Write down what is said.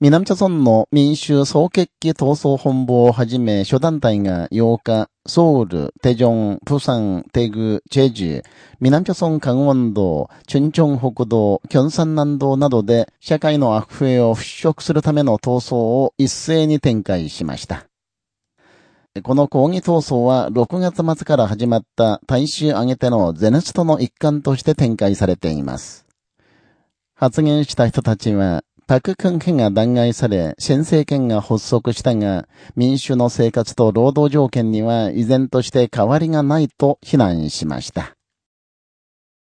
南朝村の民衆総決起闘争本部をはじめ諸団体が8日、ソウル、テジョン、プサン、テグ、チェジュ、南朝村강원道、チュンチョン北道、キョンサン南道などで社会の悪風を払拭するための闘争を一斉に展開しました。この抗議闘争は6月末から始まった大衆挙げてのゼネストの一環として展開されています。発言した人たちは、パククン家が弾劾され、新政権が発足したが、民主の生活と労働条件には依然として変わりがないと非難しました。